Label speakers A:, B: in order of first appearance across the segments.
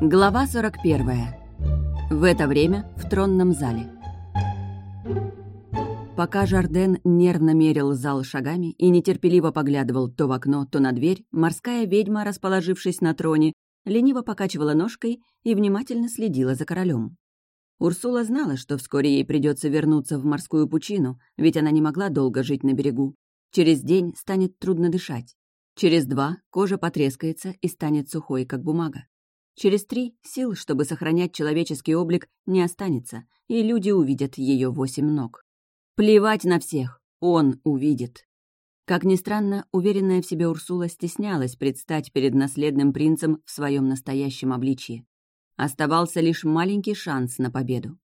A: Глава 41. В это время в тронном зале. Пока Жарден нервно мерил зал шагами и нетерпеливо поглядывал то в окно, то на дверь, морская ведьма, расположившись на троне, лениво покачивала ножкой и внимательно следила за королем. Урсула знала, что вскоре ей придется вернуться в морскую пучину, ведь она не могла долго жить на берегу. Через день станет трудно дышать. Через два кожа потрескается и станет сухой, как бумага. Через три сил, чтобы сохранять человеческий облик, не останется, и люди увидят ее восемь ног. Плевать на всех, он увидит. Как ни странно, уверенная в себе Урсула стеснялась предстать перед наследным принцем в своем настоящем обличье. Оставался лишь маленький шанс на победу.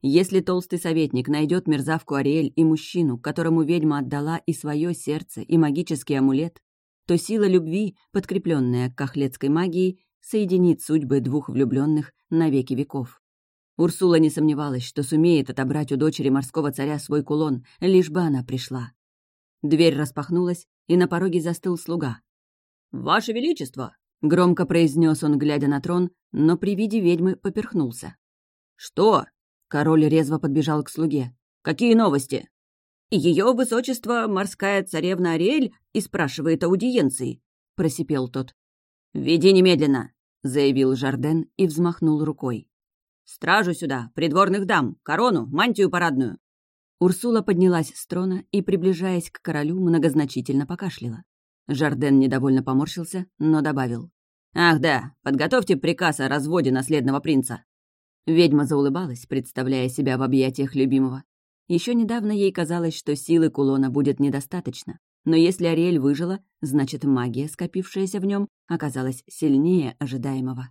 A: Если толстый советник найдет мерзавку Ариэль и мужчину, которому ведьма отдала и свое сердце, и магический амулет, то сила любви, подкрепленная кахлецкой магией, соединит судьбы двух влюбленных на веки веков. Урсула не сомневалась, что сумеет отобрать у дочери морского царя свой кулон, лишь бы она пришла. Дверь распахнулась, и на пороге застыл слуга. «Ваше Величество!» — громко произнес он, глядя на трон, но при виде ведьмы поперхнулся. «Что?» — король резво подбежал к слуге. «Какие новости?» «Ее высочество, морская царевна Ариэль, и спрашивает аудиенции», — просипел тот. «Веди немедленно!» Заявил Жарден и взмахнул рукой. «Стражу сюда, придворных дам, корону, мантию парадную!» Урсула поднялась с трона и, приближаясь к королю, многозначительно покашляла. Жарден недовольно поморщился, но добавил. «Ах да, подготовьте приказ о разводе наследного принца!» Ведьма заулыбалась, представляя себя в объятиях любимого. Еще недавно ей казалось, что силы кулона будет недостаточно. Но если Ариэль выжила, значит, магия, скопившаяся в нем, оказалась сильнее ожидаемого.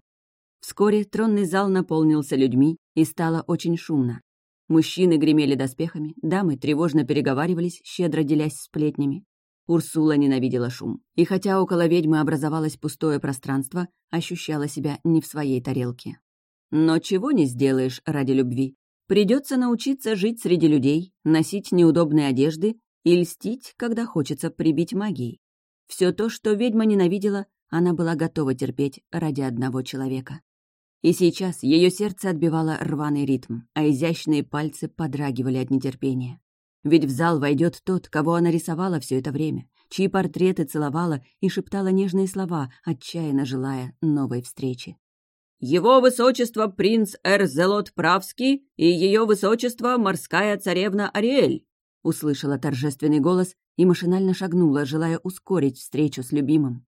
A: Вскоре тронный зал наполнился людьми, и стало очень шумно. Мужчины гремели доспехами, дамы тревожно переговаривались, щедро делясь сплетнями. Урсула ненавидела шум, и хотя около ведьмы образовалось пустое пространство, ощущала себя не в своей тарелке. Но чего не сделаешь ради любви. Придется научиться жить среди людей, носить неудобные одежды и льстить, когда хочется прибить магией. Все то, что ведьма ненавидела, она была готова терпеть ради одного человека. И сейчас ее сердце отбивало рваный ритм, а изящные пальцы подрагивали от нетерпения. Ведь в зал войдет тот, кого она рисовала все это время, чьи портреты целовала и шептала нежные слова, отчаянно желая новой встречи. «Его высочество принц Эрзелот Правский и ее высочество морская царевна Ариэль!» Услышала торжественный голос и машинально шагнула, желая ускорить встречу с любимым.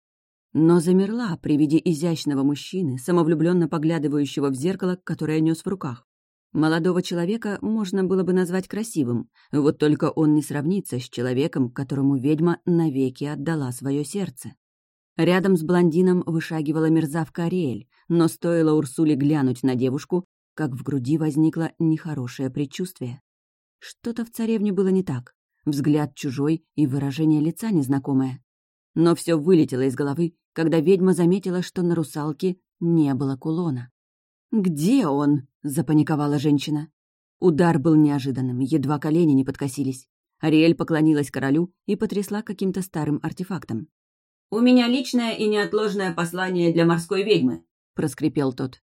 A: Но замерла при виде изящного мужчины, самовлюбленно поглядывающего в зеркало, которое нес в руках. Молодого человека можно было бы назвать красивым, вот только он не сравнится с человеком, которому ведьма навеки отдала свое сердце. Рядом с блондином вышагивала мерзавка Ариэль, но стоило Урсуле глянуть на девушку, как в груди возникло нехорошее предчувствие. Что-то в царевне было не так. Взгляд чужой и выражение лица незнакомое. Но все вылетело из головы, когда ведьма заметила, что на русалке не было кулона. «Где он?» — запаниковала женщина. Удар был неожиданным, едва колени не подкосились. Ариэль поклонилась королю и потрясла каким-то старым артефактом. «У меня личное и неотложное послание для морской ведьмы», — проскрипел тот.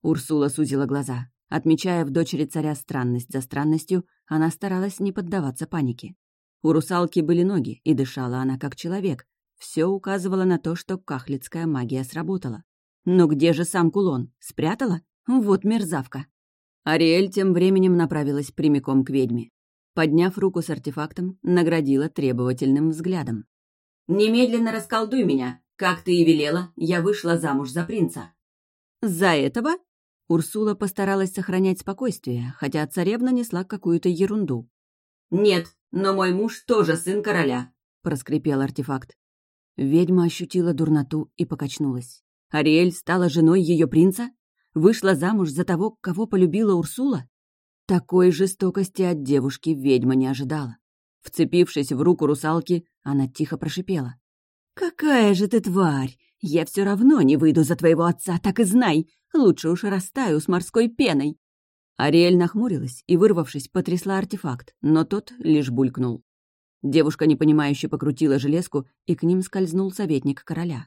A: Урсула сузила глаза. Отмечая в дочери царя странность за странностью, она старалась не поддаваться панике. У русалки были ноги, и дышала она как человек. Все указывало на то, что кахлицкая магия сработала. Но где же сам кулон? Спрятала? Вот мерзавка. Ариэль тем временем направилась прямиком к ведьме. Подняв руку с артефактом, наградила требовательным взглядом. «Немедленно расколдуй меня. Как ты и велела, я вышла замуж за принца». «За этого?» Урсула постаралась сохранять спокойствие, хотя царевна несла какую-то ерунду. «Нет, но мой муж тоже сын короля», — проскрипел артефакт. Ведьма ощутила дурноту и покачнулась. Ариэль стала женой ее принца? Вышла замуж за того, кого полюбила Урсула? Такой жестокости от девушки ведьма не ожидала. Вцепившись в руку русалки, она тихо прошипела. «Какая же ты тварь! Я все равно не выйду за твоего отца, так и знай! Лучше уж растаю с морской пеной!» Ариэль нахмурилась и, вырвавшись, потрясла артефакт, но тот лишь булькнул. Девушка непонимающе покрутила железку, и к ним скользнул советник короля.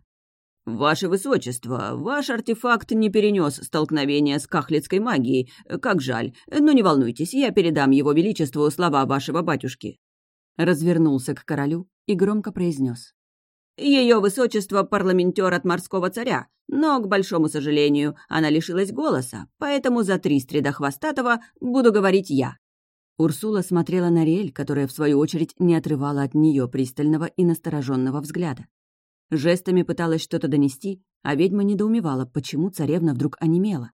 B: «Ваше Высочество, ваш артефакт не перенес столкновения с кахлицкой магией. Как жаль. Но не волнуйтесь, я передам его величеству слова вашего батюшки».
A: Развернулся к королю и громко произнес:
B: Ее Высочество — парламентер от морского царя, но, к большому сожалению, она лишилась голоса, поэтому за три стреда Хвостатого буду говорить я».
A: Урсула смотрела на Риэль, которая, в свою очередь, не отрывала от нее пристального и настороженного взгляда. Жестами пыталась что-то донести, а ведьма недоумевала, почему царевна вдруг онемела.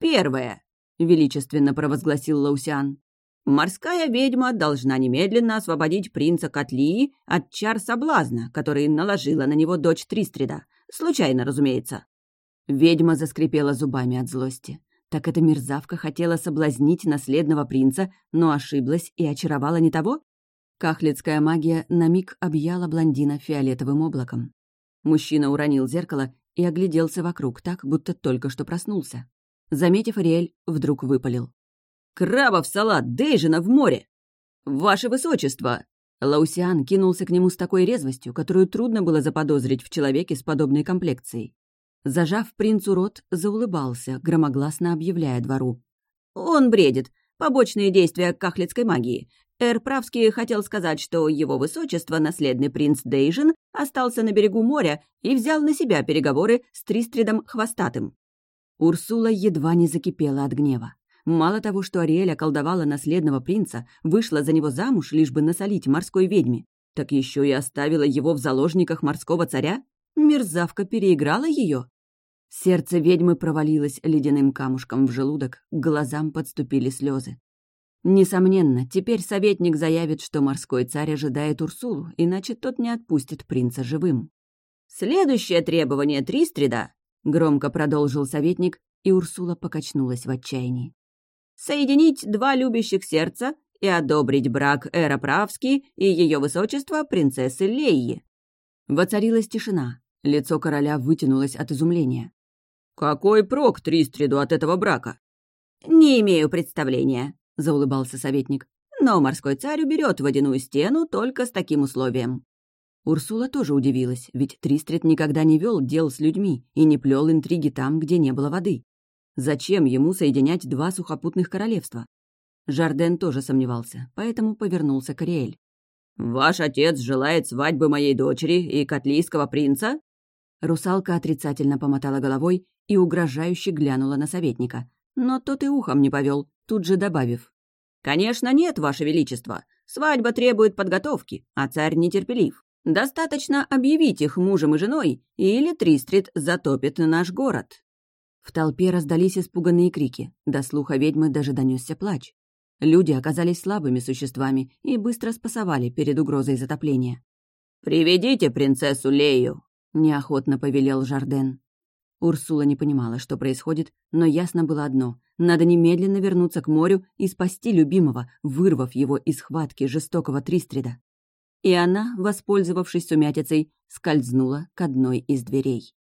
B: «Первое», — величественно провозгласил Лаусиан. «Морская ведьма должна немедленно освободить принца Котлии от чар соблазна, который наложила на него дочь Тристрида. Случайно, разумеется».
A: Ведьма заскрипела зубами от злости. Так эта мерзавка хотела соблазнить наследного принца, но ошиблась и очаровала не того? Кахлицкая магия на миг объяла блондина фиолетовым облаком. Мужчина уронил зеркало и огляделся вокруг так, будто только что проснулся. Заметив Ариэль, вдруг выпалил.
B: «Крабов салат! Дейжина в море!» «Ваше высочество!»
A: Лаусиан кинулся к нему с такой резвостью, которую трудно было заподозрить в человеке с подобной комплекцией. Зажав принцу рот, заулыбался, громогласно объявляя двору.
B: «Он бредит. Побочные действия кахлицкой магии. Эр Правский хотел сказать, что его высочество, наследный принц Дейжин, остался на берегу моря и взял на себя переговоры с Тристридом Хвостатым.
A: Урсула едва не закипела от гнева. Мало того, что Ариэль околдовала наследного принца, вышла за него замуж, лишь бы насолить морской ведьме, так еще и оставила его в заложниках морского царя? Мерзавка переиграла ее. Сердце ведьмы провалилось ледяным камушком в желудок, к глазам подступили слезы. Несомненно, теперь советник заявит, что морской царь ожидает Урсулу, иначе тот не отпустит принца живым.
B: «Следующее требование Тристрида», — громко продолжил советник, и Урсула покачнулась в отчаянии. «Соединить два любящих сердца и одобрить брак Эра Правски и ее высочество принцессы Лейи».
A: Воцарилась тишина. Лицо короля вытянулось от изумления.
B: «Какой прок Тристриду от этого брака?»
A: «Не имею представления», — заулыбался советник. «Но морской царь уберет водяную стену только с таким условием». Урсула тоже удивилась, ведь Тристрит никогда не вел дел с людьми и не плел интриги там, где не было воды. Зачем ему соединять два сухопутных королевства? Жарден тоже сомневался, поэтому повернулся к Ариэль.
B: «Ваш отец желает свадьбы моей дочери и котлийского принца?»
A: Русалка отрицательно помотала головой и угрожающе глянула на советника. Но тот и ухом не повел, тут же добавив.
B: «Конечно нет, Ваше Величество. Свадьба требует подготовки, а царь нетерпелив. Достаточно объявить их мужем и женой, или Тристрит затопит наш город».
A: В толпе раздались испуганные крики. До слуха ведьмы даже донесся плач. Люди оказались слабыми существами и быстро спасовали перед угрозой затопления.
B: «Приведите принцессу Лею», — неохотно повелел Жарден.
A: Урсула не понимала, что происходит, но ясно было одно — надо немедленно вернуться к морю и спасти любимого, вырвав его из хватки жестокого Тристрида. И она, воспользовавшись сумятицей, скользнула к одной из дверей.